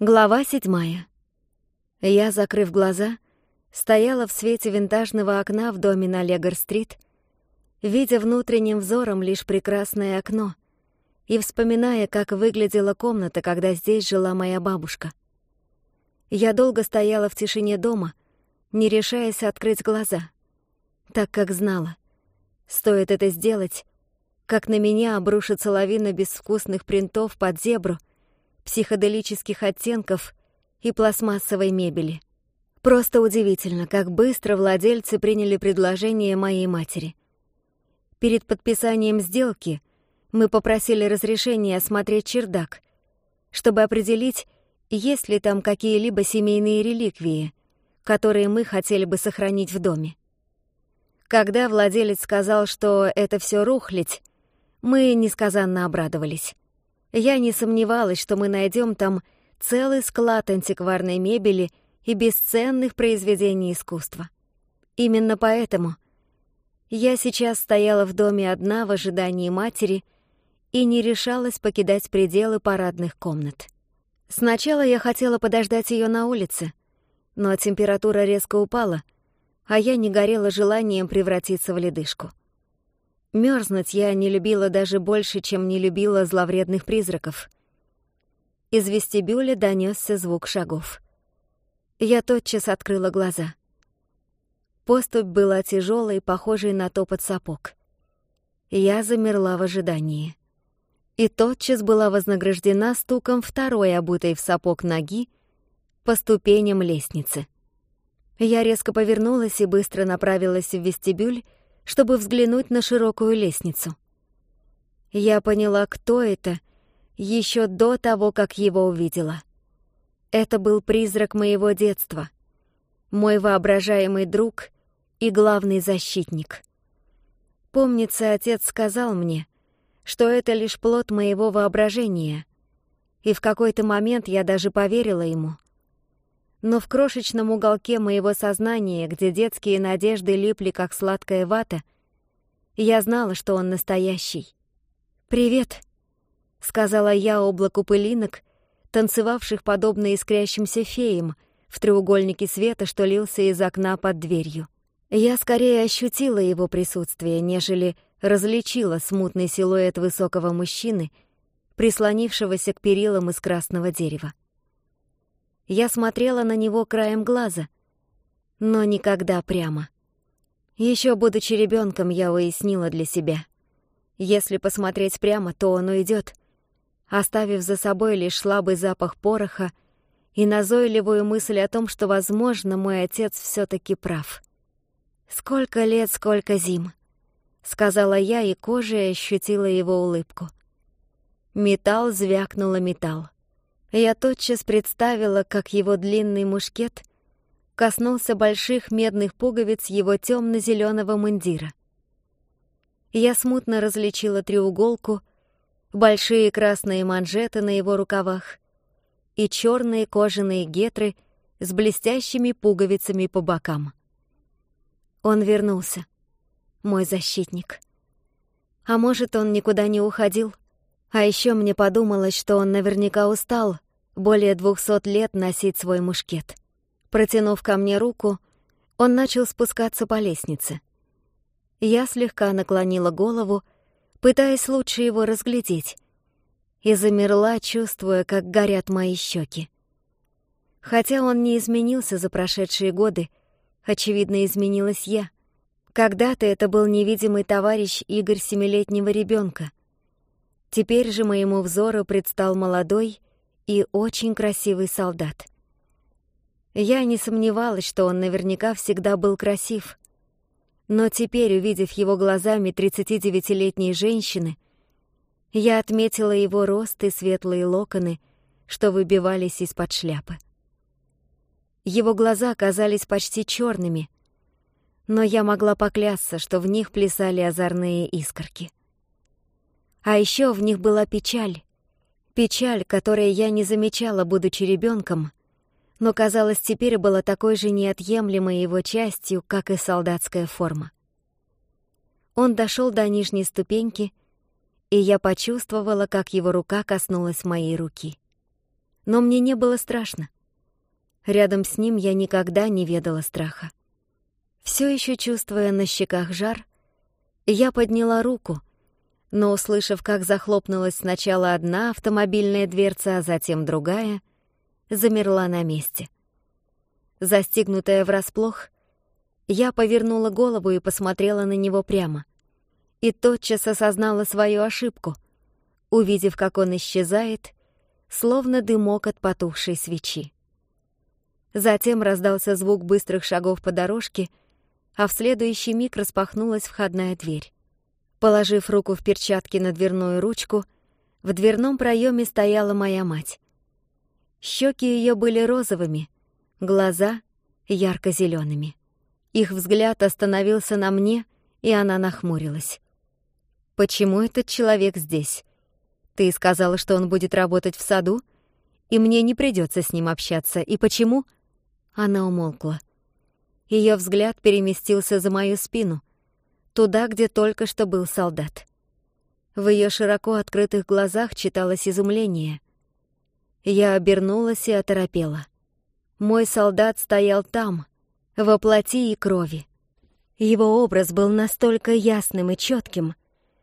Глава седьмая. Я, закрыв глаза, стояла в свете винтажного окна в доме на Легор-стрит, видя внутренним взором лишь прекрасное окно и вспоминая, как выглядела комната, когда здесь жила моя бабушка. Я долго стояла в тишине дома, не решаясь открыть глаза, так как знала. Стоит это сделать, как на меня обрушится лавина безвкусных принтов под зебру — психоделических оттенков и пластмассовой мебели. Просто удивительно, как быстро владельцы приняли предложение моей матери. Перед подписанием сделки мы попросили разрешения осмотреть чердак, чтобы определить, есть ли там какие-либо семейные реликвии, которые мы хотели бы сохранить в доме. Когда владелец сказал, что это все рухлядь, мы несказанно обрадовались. Я не сомневалась, что мы найдем там целый склад антикварной мебели и бесценных произведений искусства. Именно поэтому я сейчас стояла в доме одна в ожидании матери и не решалась покидать пределы парадных комнат. Сначала я хотела подождать ее на улице, но температура резко упала, а я не горела желанием превратиться в ледышку. Мёрзнуть я не любила даже больше, чем не любила зловредных призраков. Из вестибюля донёсся звук шагов. Я тотчас открыла глаза. Поступь была тяжелой, похожей на топот сапог. Я замерла в ожидании. И тотчас была вознаграждена стуком второй обутой в сапог ноги по ступеням лестницы. Я резко повернулась и быстро направилась в вестибюль, чтобы взглянуть на широкую лестницу. Я поняла, кто это, еще до того, как его увидела. Это был призрак моего детства, мой воображаемый друг и главный защитник. Помнится, отец сказал мне, что это лишь плод моего воображения, и в какой-то момент я даже поверила ему — но в крошечном уголке моего сознания, где детские надежды липли, как сладкая вата, я знала, что он настоящий. «Привет», — сказала я облаку пылинок, танцевавших подобно искрящимся феям в треугольнике света, что лился из окна под дверью. Я скорее ощутила его присутствие, нежели различила смутный силуэт высокого мужчины, прислонившегося к перилам из красного дерева. Я смотрела на него краем глаза, но никогда прямо. Еще будучи ребенком, я выяснила для себя. Если посмотреть прямо, то он уйдет, оставив за собой лишь слабый запах пороха и назойливую мысль о том, что, возможно, мой отец все таки прав. «Сколько лет, сколько зим», — сказала я, и кожа ощутила его улыбку. Металл звякнула металл. Я тотчас представила, как его длинный мушкет коснулся больших медных пуговиц его темно-зеленого мундира. Я смутно различила треуголку, большие красные манжеты на его рукавах и черные кожаные гетры с блестящими пуговицами по бокам. Он вернулся, мой защитник. А может, он никуда не уходил — а еще мне подумалось, что он наверняка устал более двухсот лет носить свой мушкет. Протянув ко мне руку, он начал спускаться по лестнице. Я слегка наклонила голову, пытаясь лучше его разглядеть, и замерла, чувствуя, как горят мои щеки. Хотя он не изменился за прошедшие годы, очевидно, изменилась я. Когда-то это был невидимый товарищ Игорь семилетнего ребенка, Теперь же моему взору предстал молодой и очень красивый солдат. Я не сомневалась, что он наверняка всегда был красив. Но теперь, увидев его глазами 39-летней женщины, я отметила его рост и светлые локоны, что выбивались из-под шляпы. Его глаза казались почти черными, но я могла поклясться, что в них плясали озорные искорки. А еще в них была печаль. Печаль, которую я не замечала, будучи ребенком, но, казалось, теперь была такой же неотъемлемой его частью, как и солдатская форма. Он дошел до нижней ступеньки, и я почувствовала, как его рука коснулась моей руки. Но мне не было страшно. Рядом с ним я никогда не ведала страха. Все еще чувствуя на щеках жар, я подняла руку — но, услышав, как захлопнулась сначала одна автомобильная дверца, а затем другая, замерла на месте. Застигнутая врасплох, я повернула голову и посмотрела на него прямо. И тотчас осознала свою ошибку, увидев, как он исчезает, словно дымок от потухшей свечи. Затем раздался звук быстрых шагов по дорожке, а в следующий миг распахнулась входная дверь. Положив руку в перчатки на дверную ручку, в дверном проеме стояла моя мать. Щеки ее были розовыми, глаза — ярко зелеными Их взгляд остановился на мне, и она нахмурилась. «Почему этот человек здесь? Ты сказала, что он будет работать в саду, и мне не придется с ним общаться. И почему?» Она умолкла. Ее взгляд переместился за мою спину, туда, где только что был солдат. В ее широко открытых глазах читалось изумление. Я обернулась и оторопела. Мой солдат стоял там, во плоти и крови. Его образ был настолько ясным и четким,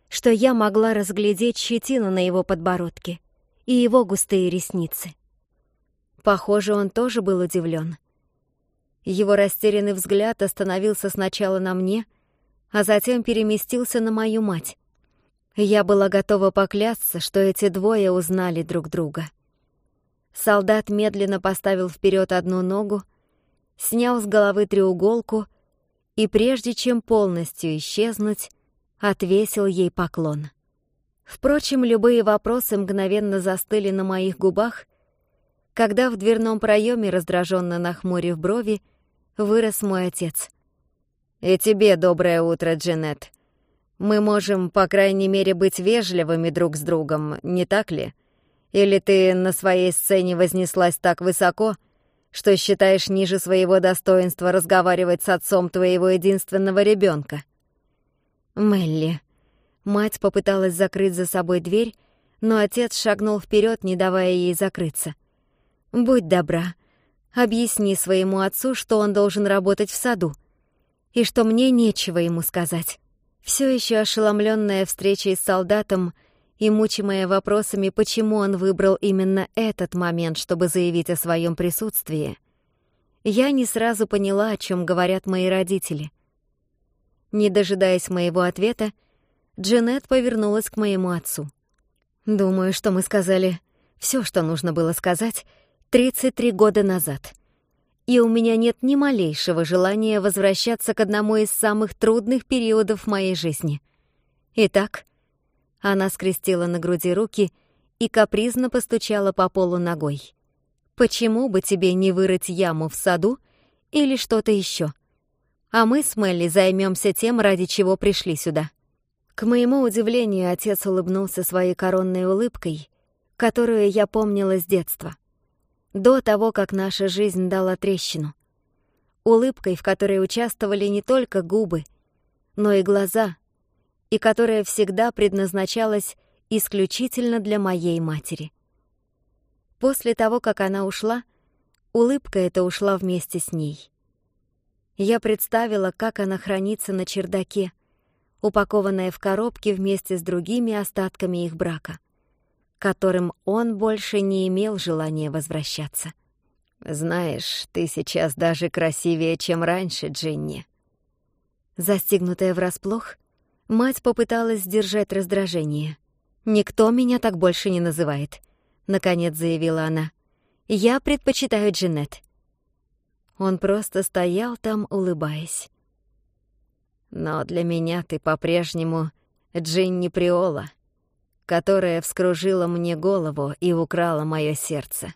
что я могла разглядеть щетину на его подбородке и его густые ресницы. Похоже, он тоже был удивлен. Его растерянный взгляд остановился сначала на мне — а затем переместился на мою мать. Я была готова поклясться, что эти двое узнали друг друга. Солдат медленно поставил вперед одну ногу, снял с головы треуголку и, прежде чем полностью исчезнуть, отвесил ей поклон. Впрочем, любые вопросы мгновенно застыли на моих губах, когда в дверном проеме, раздраженно нахмурив брови, вырос мой отец. И тебе доброе утро, Джанет. Мы можем, по крайней мере, быть вежливыми друг с другом, не так ли? Или ты на своей сцене вознеслась так высоко, что считаешь ниже своего достоинства разговаривать с отцом твоего единственного ребенка? Мелли. Мать попыталась закрыть за собой дверь, но отец шагнул вперед, не давая ей закрыться. «Будь добра. Объясни своему отцу, что он должен работать в саду и что мне нечего ему сказать. Все еще ошеломленная встречей с солдатом и мучимая вопросами, почему он выбрал именно этот момент, чтобы заявить о своем присутствии, я не сразу поняла, о чем говорят мои родители. Не дожидаясь моего ответа, Джанет повернулась к моему отцу. «Думаю, что мы сказали все, что нужно было сказать, 33 года назад» и у меня нет ни малейшего желания возвращаться к одному из самых трудных периодов моей жизни. Итак, она скрестила на груди руки и капризно постучала по полу ногой. «Почему бы тебе не вырыть яму в саду или что-то еще? А мы с Мелли займемся тем, ради чего пришли сюда». К моему удивлению, отец улыбнулся своей коронной улыбкой, которую я помнила с детства — до того, как наша жизнь дала трещину. Улыбкой, в которой участвовали не только губы, но и глаза, и которая всегда предназначалась исключительно для моей матери. После того, как она ушла, улыбка эта ушла вместе с ней. Я представила, как она хранится на чердаке, упакованная в коробке вместе с другими остатками их брака которым он больше не имел желания возвращаться. «Знаешь, ты сейчас даже красивее, чем раньше, Джинни». Застигнутая врасплох, мать попыталась сдержать раздражение. «Никто меня так больше не называет», — наконец заявила она. «Я предпочитаю Джинет». Он просто стоял там, улыбаясь. «Но для меня ты по-прежнему Джинни Приола», которая вскружила мне голову и украла мое сердце.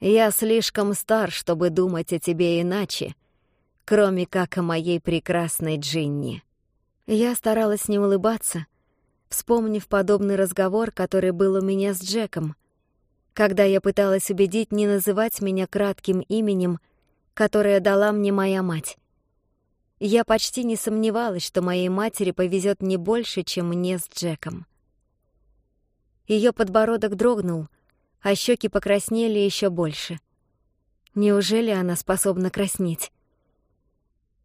Я слишком стар, чтобы думать о тебе иначе, кроме как о моей прекрасной Джинни. Я старалась не улыбаться, вспомнив подобный разговор, который был у меня с Джеком, когда я пыталась убедить не называть меня кратким именем, которое дала мне моя мать. Я почти не сомневалась, что моей матери повезет не больше, чем мне с Джеком. Ее подбородок дрогнул, а щеки покраснели еще больше. Неужели она способна краснеть?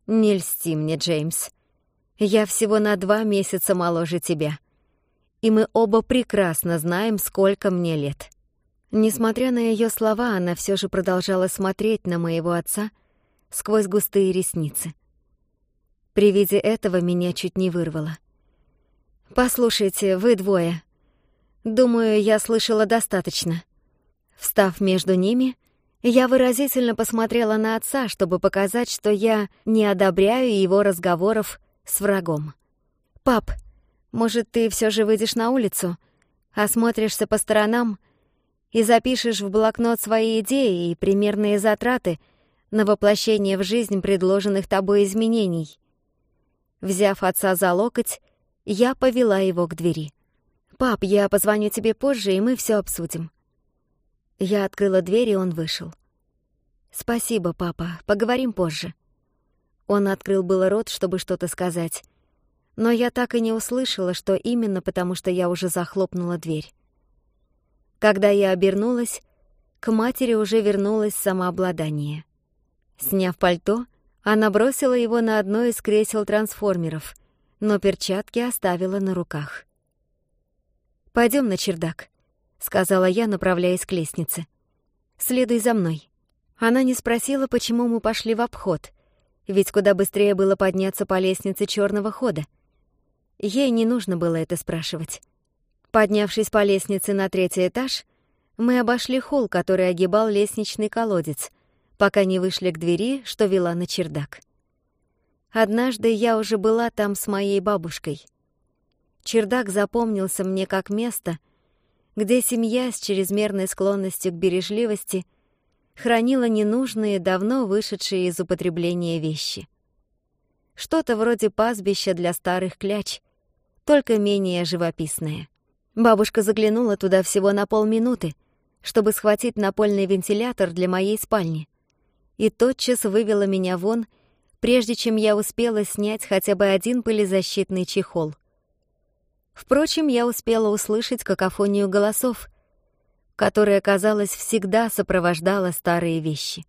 «Не льсти мне, Джеймс. Я всего на два месяца моложе тебя. И мы оба прекрасно знаем, сколько мне лет». Несмотря на ее слова, она все же продолжала смотреть на моего отца сквозь густые ресницы. При виде этого меня чуть не вырвало. «Послушайте, вы двое», Думаю, я слышала достаточно. Встав между ними, я выразительно посмотрела на отца, чтобы показать, что я не одобряю его разговоров с врагом. «Пап, может, ты все же выйдешь на улицу, осмотришься по сторонам и запишешь в блокнот свои идеи и примерные затраты на воплощение в жизнь предложенных тобой изменений?» Взяв отца за локоть, я повела его к двери. «Пап, я позвоню тебе позже, и мы все обсудим». Я открыла дверь, и он вышел. «Спасибо, папа, поговорим позже». Он открыл было рот, чтобы что-то сказать. Но я так и не услышала, что именно потому, что я уже захлопнула дверь. Когда я обернулась, к матери уже вернулось самообладание. Сняв пальто, она бросила его на одно из кресел трансформеров, но перчатки оставила на руках. Пойдем на чердак», — сказала я, направляясь к лестнице. «Следуй за мной». Она не спросила, почему мы пошли в обход, ведь куда быстрее было подняться по лестнице черного хода. Ей не нужно было это спрашивать. Поднявшись по лестнице на третий этаж, мы обошли холл, который огибал лестничный колодец, пока не вышли к двери, что вела на чердак. Однажды я уже была там с моей бабушкой. Чердак запомнился мне как место, где семья с чрезмерной склонностью к бережливости хранила ненужные, давно вышедшие из употребления вещи. Что-то вроде пастбища для старых кляч, только менее живописное. Бабушка заглянула туда всего на полминуты, чтобы схватить напольный вентилятор для моей спальни, и тотчас вывела меня вон, прежде чем я успела снять хотя бы один пылезащитный чехол. Впрочем, я успела услышать какофонию голосов, которая, казалось, всегда сопровождала старые вещи.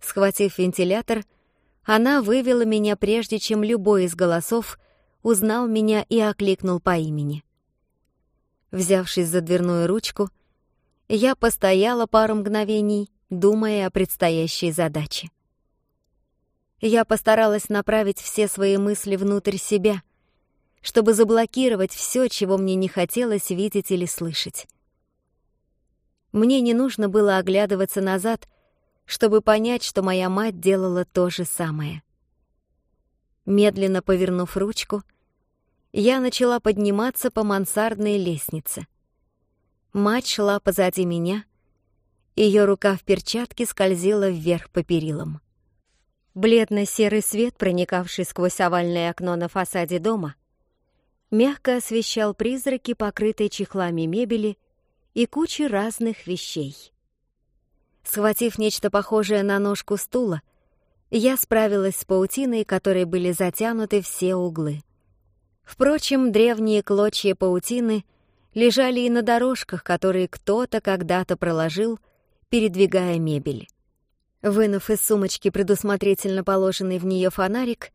Схватив вентилятор, она вывела меня прежде, чем любой из голосов узнал меня и окликнул по имени. Взявшись за дверную ручку, я постояла пару мгновений, думая о предстоящей задаче. Я постаралась направить все свои мысли внутрь себя — чтобы заблокировать все, чего мне не хотелось видеть или слышать. Мне не нужно было оглядываться назад, чтобы понять, что моя мать делала то же самое. Медленно повернув ручку, я начала подниматься по мансардной лестнице. Мать шла позади меня, ее рука в перчатке скользила вверх по перилам. Бледно-серый свет, проникавший сквозь овальное окно на фасаде дома, мягко освещал призраки, покрытой чехлами мебели и кучи разных вещей. Схватив нечто похожее на ножку стула, я справилась с паутиной, которой были затянуты все углы. Впрочем, древние клочья паутины лежали и на дорожках, которые кто-то когда-то проложил, передвигая мебель. Вынув из сумочки предусмотрительно положенный в нее фонарик,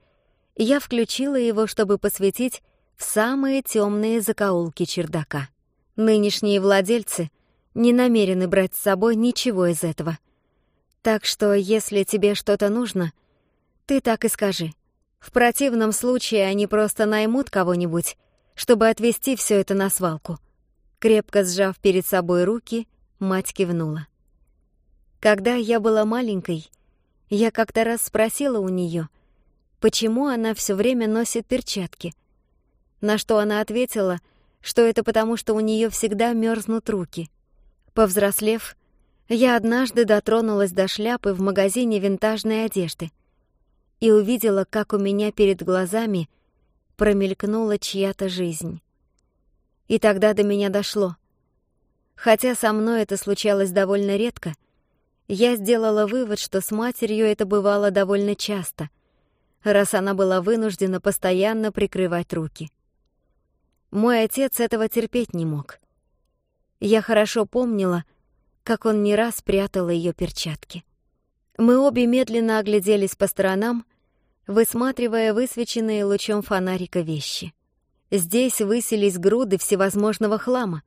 я включила его, чтобы посветить в самые темные закоулки чердака. Нынешние владельцы не намерены брать с собой ничего из этого. Так что, если тебе что-то нужно, ты так и скажи. В противном случае они просто наймут кого-нибудь, чтобы отвезти все это на свалку. Крепко сжав перед собой руки, мать кивнула. Когда я была маленькой, я как-то раз спросила у нее, почему она все время носит перчатки — на что она ответила, что это потому, что у нее всегда мерзнут руки. Повзрослев, я однажды дотронулась до шляпы в магазине винтажной одежды и увидела, как у меня перед глазами промелькнула чья-то жизнь. И тогда до меня дошло. Хотя со мной это случалось довольно редко, я сделала вывод, что с матерью это бывало довольно часто, раз она была вынуждена постоянно прикрывать руки. Мой отец этого терпеть не мог. Я хорошо помнила, как он не раз прятал ее перчатки. Мы обе медленно огляделись по сторонам, высматривая высвеченные лучом фонарика вещи. Здесь высились груды всевозможного хлама,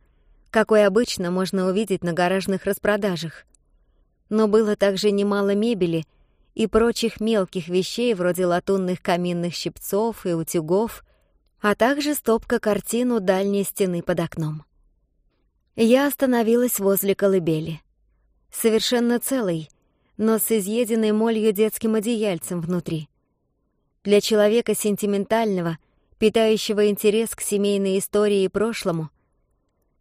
какой обычно можно увидеть на гаражных распродажах. Но было также немало мебели и прочих мелких вещей вроде латунных каминных щипцов и утюгов, а также стопка картин у дальней стены под окном. Я остановилась возле колыбели. Совершенно целой, но с изъеденной молью детским одеяльцем внутри. Для человека сентиментального, питающего интерес к семейной истории и прошлому,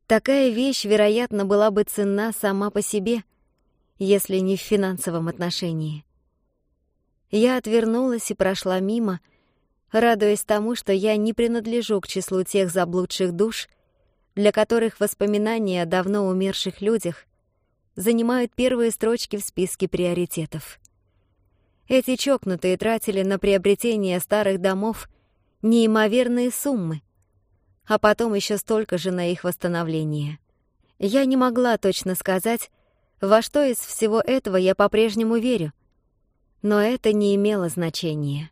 такая вещь, вероятно, была бы ценна сама по себе, если не в финансовом отношении. Я отвернулась и прошла мимо, — радуясь тому, что я не принадлежу к числу тех заблудших душ, для которых воспоминания о давно умерших людях занимают первые строчки в списке приоритетов. Эти чокнутые тратили на приобретение старых домов неимоверные суммы, а потом еще столько же на их восстановление. Я не могла точно сказать, во что из всего этого я по-прежнему верю, но это не имело значения.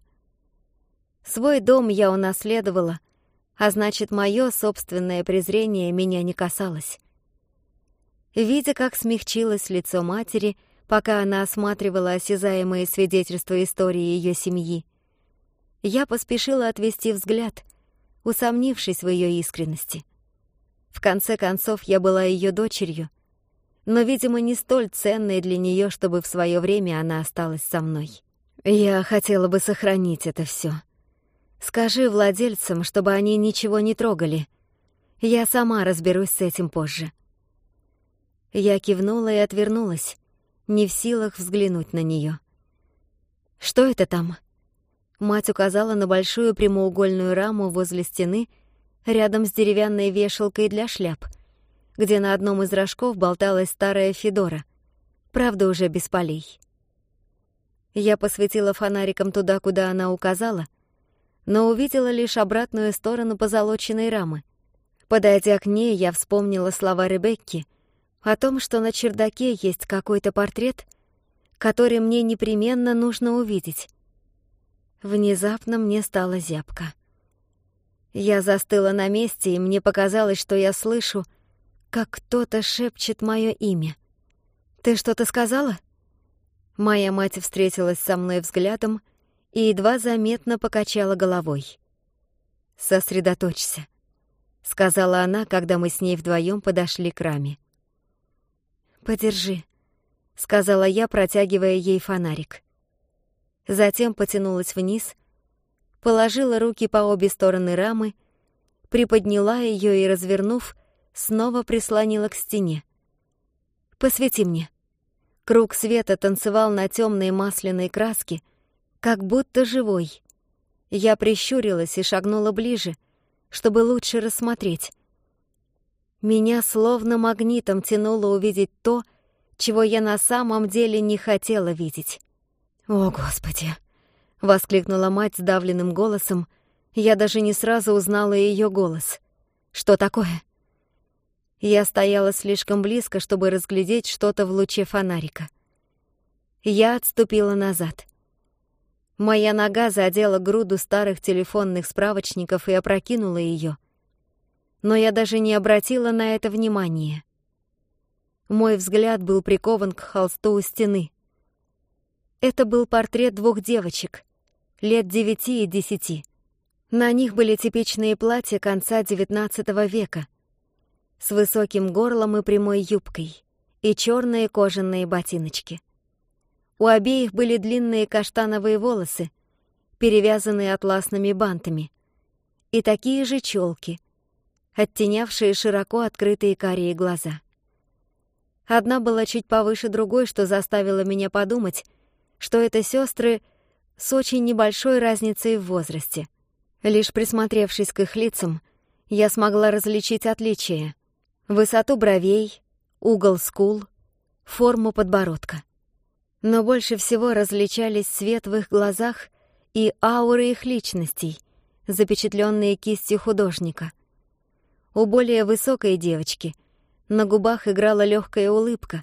Свой дом я унаследовала, а значит, мое собственное презрение меня не касалось. Видя, как смягчилось лицо матери, пока она осматривала осязаемые свидетельства истории ее семьи, я поспешила отвести взгляд, усомнившись в ее искренности. В конце концов, я была ее дочерью, но, видимо, не столь ценной для нее, чтобы в свое время она осталась со мной. Я хотела бы сохранить это все, Скажи владельцам, чтобы они ничего не трогали. Я сама разберусь с этим позже». Я кивнула и отвернулась, не в силах взглянуть на неё. «Что это там?» Мать указала на большую прямоугольную раму возле стены, рядом с деревянной вешалкой для шляп, где на одном из рожков болталась старая Федора, правда уже без полей. Я посветила фонариком туда, куда она указала, но увидела лишь обратную сторону позолоченной рамы. Подойдя к ней, я вспомнила слова Ребекки о том, что на чердаке есть какой-то портрет, который мне непременно нужно увидеть. Внезапно мне стало зябко. Я застыла на месте, и мне показалось, что я слышу, как кто-то шепчет мое имя. «Ты что-то сказала?» Моя мать встретилась со мной взглядом, и едва заметно покачала головой. «Сосредоточься», — сказала она, когда мы с ней вдвоем подошли к раме. «Подержи», — сказала я, протягивая ей фонарик. Затем потянулась вниз, положила руки по обе стороны рамы, приподняла ее и, развернув, снова прислонила к стене. «Посвети мне». Круг света танцевал на темной масляной краске — как будто живой. Я прищурилась и шагнула ближе, чтобы лучше рассмотреть. Меня словно магнитом тянуло увидеть то, чего я на самом деле не хотела видеть. «О, Господи!» — воскликнула мать сдавленным голосом. Я даже не сразу узнала ее голос. «Что такое?» Я стояла слишком близко, чтобы разглядеть что-то в луче фонарика. Я отступила назад — Моя нога задела груду старых телефонных справочников и опрокинула ее. Но я даже не обратила на это внимания. Мой взгляд был прикован к холсту у стены. Это был портрет двух девочек, лет девяти и десяти. На них были типичные платья конца XIX века с высоким горлом и прямой юбкой и черные кожаные ботиночки. У обеих были длинные каштановые волосы, перевязанные атласными бантами, и такие же челки, оттенявшие широко открытые карие глаза. Одна была чуть повыше другой, что заставило меня подумать, что это сестры с очень небольшой разницей в возрасте. Лишь присмотревшись к их лицам, я смогла различить отличия — высоту бровей, угол скул, форму подбородка — но больше всего различались свет в их глазах и ауры их личностей, запечатленные кистью художника. У более высокой девочки на губах играла легкая улыбка,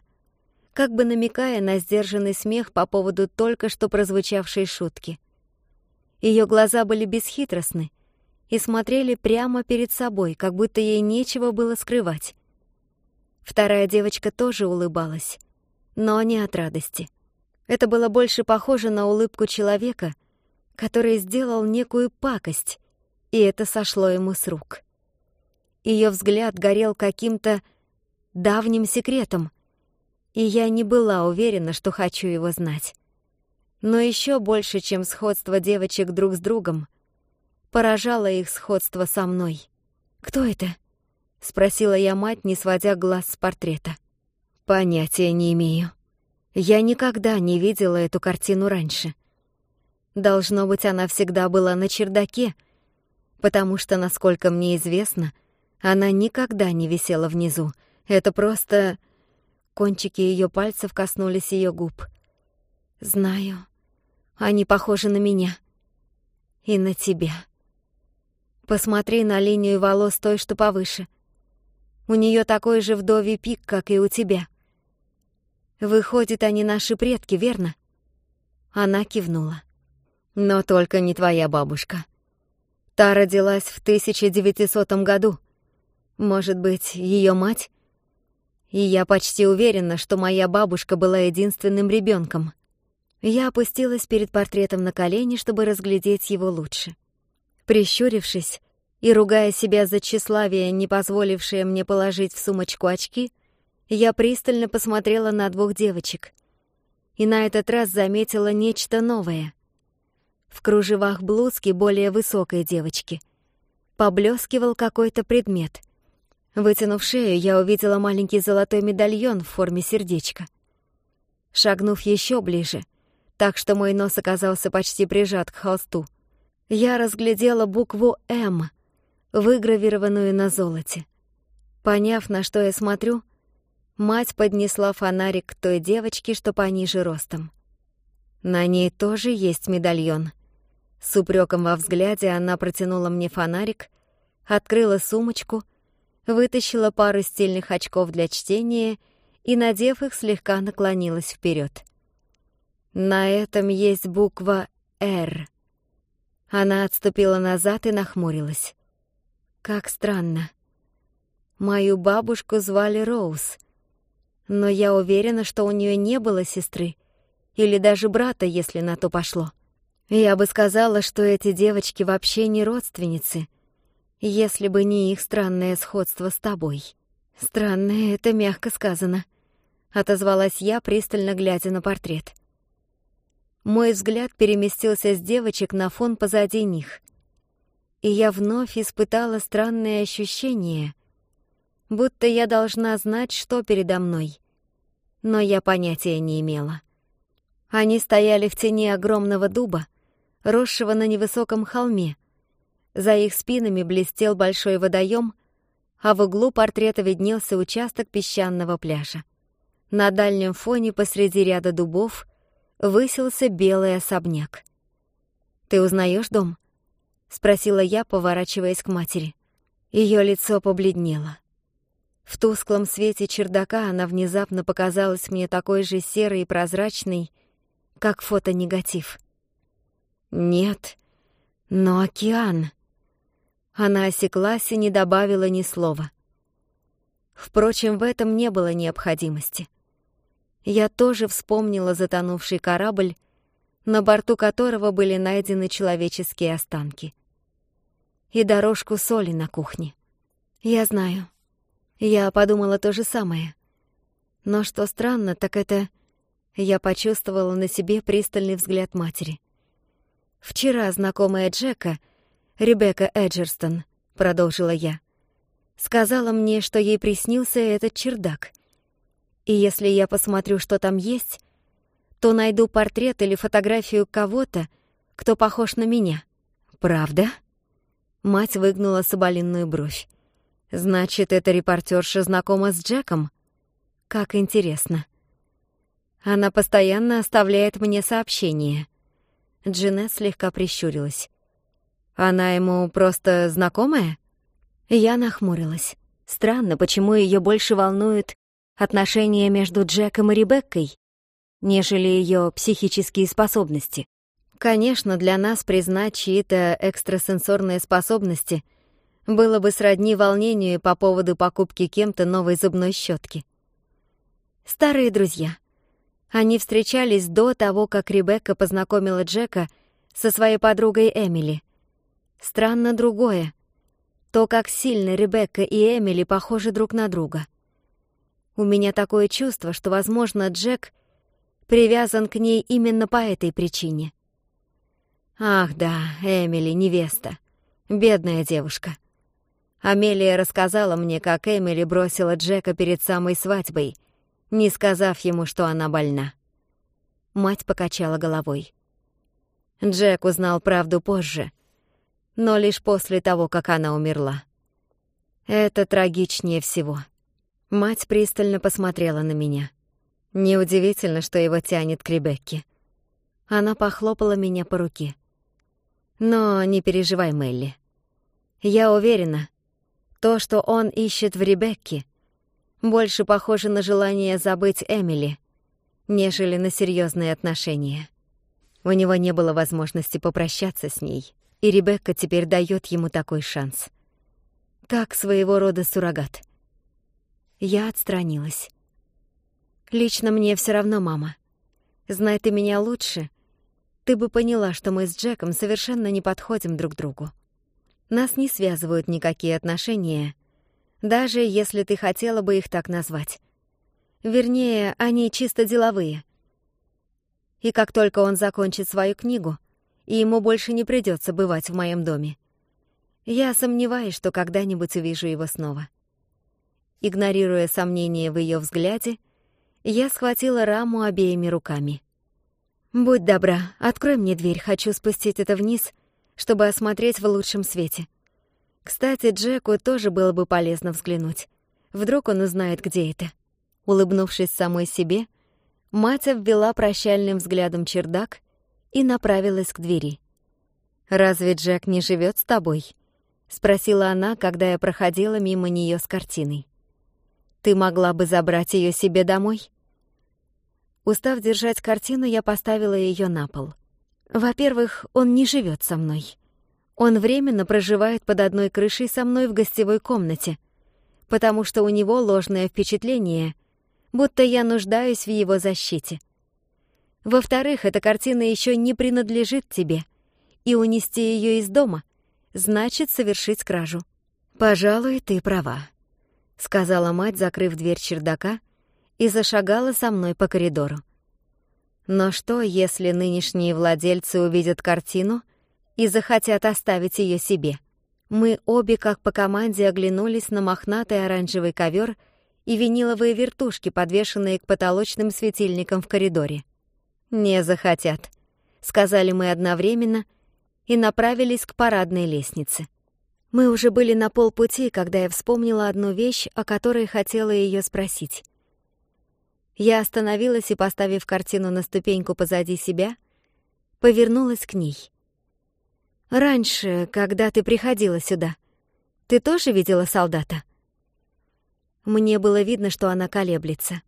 как бы намекая на сдержанный смех по поводу только что прозвучавшей шутки. Ее глаза были бесхитростны и смотрели прямо перед собой, как будто ей нечего было скрывать. Вторая девочка тоже улыбалась, но не от радости — это было больше похоже на улыбку человека, который сделал некую пакость, и это сошло ему с рук. Ее взгляд горел каким-то давним секретом, и я не была уверена, что хочу его знать. Но еще больше, чем сходство девочек друг с другом, поражало их сходство со мной. «Кто это?» — спросила я мать, не сводя глаз с портрета. «Понятия не имею», я никогда не видела эту картину раньше. Должно быть, она всегда была на чердаке, потому что, насколько мне известно, она никогда не висела внизу. Это просто... Кончики ее пальцев коснулись ее губ. «Знаю. Они похожи на меня. И на тебя. Посмотри на линию волос той, что повыше. У нее такой же вдовий пик, как и у тебя. Выходит, они наши предки, верно? Она кивнула. Но только не твоя бабушка. Та родилась в 1900 году. Может быть, ее мать? И я почти уверена, что моя бабушка была единственным ребенком. Я опустилась перед портретом на колени, чтобы разглядеть его лучше. Прищурившись и ругая себя за тщеславие, не позволившее мне положить в сумочку очки, я пристально посмотрела на двух девочек. И на этот раз заметила нечто новое. В кружевах блузки более высокой девочки поблескивал какой-то предмет. Вытянув шею, я увидела маленький золотой медальон в форме сердечка. Шагнув еще ближе, так что мой нос оказался почти прижат к холсту, я разглядела букву «М», выгравированную на золоте. Поняв, на что я смотрю, Мать поднесла фонарик к той девочке, что пониже ростом. На ней тоже есть медальон. С упреком во взгляде она протянула мне фонарик, открыла сумочку, вытащила пару стильных очков для чтения и, надев их, слегка наклонилась вперед. На этом есть буква «Р». Она отступила назад и нахмурилась. Как странно. Мою бабушку звали Роуз — но я уверена, что у нее не было сестры или даже брата, если на то пошло. Я бы сказала, что эти девочки вообще не родственницы, если бы не их странное сходство с тобой. Странное — это мягко сказано. Отозвалась я, пристально глядя на портрет. Мой взгляд переместился с девочек на фон позади них. И я вновь испытала странное ощущение, будто я должна знать, что передо мной но я понятия не имела. Они стояли в тени огромного дуба, росшего на невысоком холме. За их спинами блестел большой водоем, а в углу портрета виднелся участок песчаного пляжа. На дальнем фоне посреди ряда дубов высился белый особняк. «Ты узнаешь дом?» — спросила я, поворачиваясь к матери. Ее лицо побледнело. В тусклом свете чердака она внезапно показалась мне такой же серой и прозрачной, как фотонегатив. «Нет, но океан...» Она осеклась и не добавила ни слова. Впрочем, в этом не было необходимости. Я тоже вспомнила затонувший корабль, на борту которого были найдены человеческие останки. И дорожку соли на кухне. Я знаю, я подумала то же самое. Но что странно, так это... Я почувствовала на себе пристальный взгляд матери. «Вчера знакомая Джека, Ребекка Эджерстон», — продолжила я, «сказала мне, что ей приснился этот чердак. И если я посмотрю, что там есть, то найду портрет или фотографию кого-то, кто похож на меня». «Правда?» Мать выгнула соболинную бровь. Значит, эта репортерша знакома с Джеком? Как интересно. Она постоянно оставляет мне сообщения. Джинет слегка прищурилась. Она ему просто знакомая? Я нахмурилась. Странно, почему ее больше волнует отношения между Джеком и Ребеккой, нежели ее психические способности. Конечно, для нас признать чьи-то экстрасенсорные способности было бы сродни волнению по поводу покупки кем-то новой зубной щетки. Старые друзья. Они встречались до того, как Ребекка познакомила Джека со своей подругой Эмили. Странно другое. То, как сильно Ребекка и Эмили похожи друг на друга. У меня такое чувство, что, возможно, Джек привязан к ней именно по этой причине. Ах да, Эмили, невеста. Бедная девушка. Амелия рассказала мне, как Эмили бросила Джека перед самой свадьбой, не сказав ему, что она больна. Мать покачала головой. Джек узнал правду позже, но лишь после того, как она умерла. Это трагичнее всего. Мать пристально посмотрела на меня. Неудивительно, что его тянет к Ребекке. Она похлопала меня по руке. Но не переживай, Мелли. Я уверена, то, что он ищет в Ребекке, больше похоже на желание забыть Эмили, нежели на серьезные отношения. У него не было возможности попрощаться с ней, и Ребекка теперь дает ему такой шанс. Как своего рода суррогат. Я отстранилась. Лично мне все равно, мама. Знай ты меня лучше, ты бы поняла, что мы с Джеком совершенно не подходим друг другу. Нас не связывают никакие отношения, даже если ты хотела бы их так назвать. Вернее, они чисто деловые. И как только он закончит свою книгу, и ему больше не придется бывать в моем доме, я сомневаюсь, что когда-нибудь увижу его снова. Игнорируя сомнения в ее взгляде, я схватила раму обеими руками. «Будь добра, открой мне дверь, хочу спустить это вниз», чтобы осмотреть в лучшем свете. Кстати, Джеку тоже было бы полезно взглянуть. Вдруг он узнает, где это. Улыбнувшись самой себе, мать обвела прощальным взглядом чердак и направилась к двери. «Разве Джек не живет с тобой?» — спросила она, когда я проходила мимо нее с картиной. «Ты могла бы забрать ее себе домой?» Устав держать картину, я поставила ее на пол — во-первых, он не живет со мной. Он временно проживает под одной крышей со мной в гостевой комнате, потому что у него ложное впечатление, будто я нуждаюсь в его защите. Во-вторых, эта картина еще не принадлежит тебе, и унести ее из дома значит совершить кражу. «Пожалуй, ты права», — сказала мать, закрыв дверь чердака, и зашагала со мной по коридору. Но что, если нынешние владельцы увидят картину и захотят оставить ее себе? Мы обе, как по команде, оглянулись на мохнатый оранжевый ковер и виниловые вертушки, подвешенные к потолочным светильникам в коридоре. «Не захотят», — сказали мы одновременно и направились к парадной лестнице. Мы уже были на полпути, когда я вспомнила одну вещь, о которой хотела ее спросить. Я остановилась и, поставив картину на ступеньку позади себя, повернулась к ней. «Раньше, когда ты приходила сюда, ты тоже видела солдата?» Мне было видно, что она колеблется.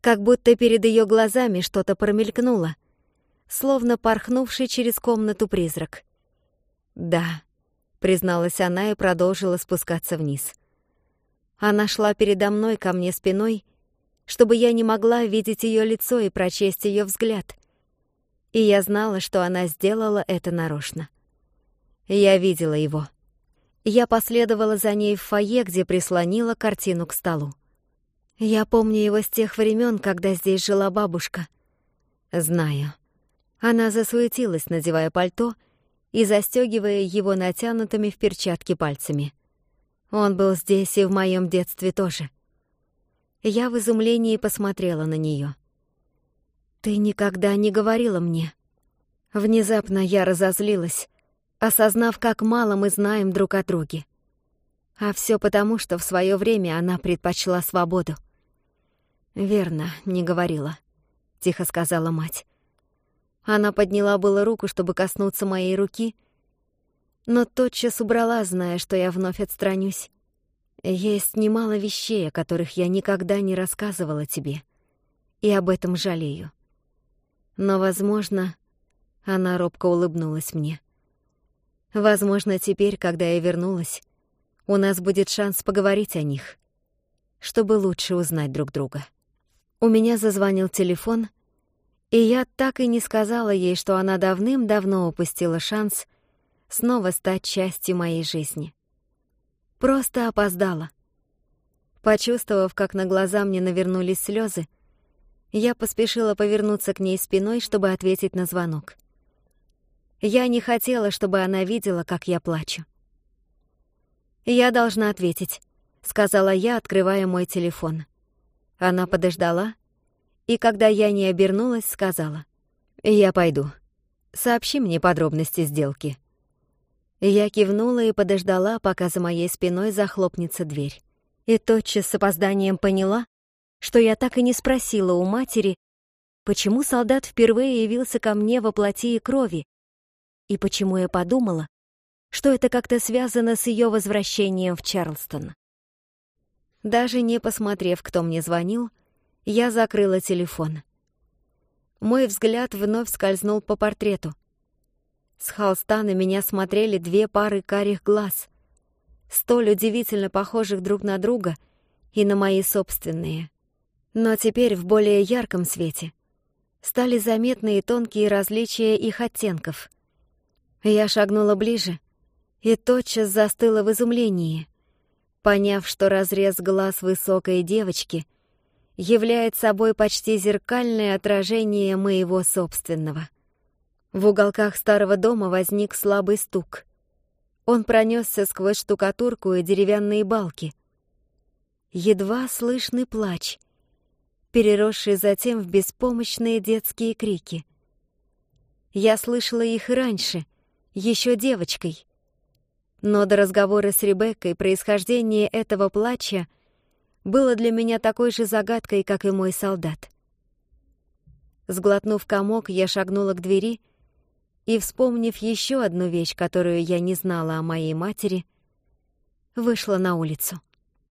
Как будто перед ее глазами что-то промелькнуло, словно порхнувший через комнату призрак. «Да», — призналась она и продолжила спускаться вниз. Она шла передо мной ко мне спиной чтобы я не могла видеть ее лицо и прочесть ее взгляд. И я знала, что она сделала это нарочно. Я видела его. Я последовала за ней в фойе, где прислонила картину к столу. Я помню его с тех времен, когда здесь жила бабушка. Знаю. Она засуетилась, надевая пальто и застегивая его натянутыми в перчатки пальцами. Он был здесь и в моем детстве тоже — я в изумлении посмотрела на нее. «Ты никогда не говорила мне». Внезапно я разозлилась, осознав, как мало мы знаем друг о друге. А все потому, что в свое время она предпочла свободу. «Верно, не говорила», — тихо сказала мать. Она подняла было руку, чтобы коснуться моей руки, но тотчас убрала, зная, что я вновь отстранюсь. Есть немало вещей, о которых я никогда не рассказывала тебе, и об этом жалею. Но, возможно, она робко улыбнулась мне. Возможно, теперь, когда я вернулась, у нас будет шанс поговорить о них, чтобы лучше узнать друг друга. У меня зазвонил телефон, и я так и не сказала ей, что она давным-давно упустила шанс снова стать частью моей жизни. Просто опоздала. Почувствовав, как на глаза мне навернулись слезы, я поспешила повернуться к ней спиной, чтобы ответить на звонок. Я не хотела, чтобы она видела, как я плачу. «Я должна ответить», — сказала я, открывая мой телефон. Она подождала, и когда я не обернулась, сказала. «Я пойду. Сообщи мне подробности сделки». Я кивнула и подождала, пока за моей спиной захлопнется дверь. И тотчас с опозданием поняла, что я так и не спросила у матери, почему солдат впервые явился ко мне во плоти и крови, и почему я подумала, что это как-то связано с ее возвращением в Чарлстон. Даже не посмотрев, кто мне звонил, я закрыла телефон. Мой взгляд вновь скользнул по портрету — с Схалстана меня смотрели две пары карих глаз, столь удивительно похожих друг на друга и на мои собственные. Но теперь в более ярком свете стали заметны и тонкие различия их оттенков. Я шагнула ближе и тотчас застыла в изумлении, поняв, что разрез глаз высокой девочки — являет собой почти зеркальное отражение моего собственного. В уголках старого дома возник слабый стук. Он пронесся сквозь штукатурку и деревянные балки. Едва слышный плач, переросший затем в беспомощные детские крики. Я слышала их раньше, еще девочкой. Но до разговора с Ребеккой происхождение этого плача было для меня такой же загадкой, как и мой солдат. Сглотнув комок, я шагнула к двери — и, вспомнив еще одну вещь, которую я не знала о моей матери, вышла на улицу.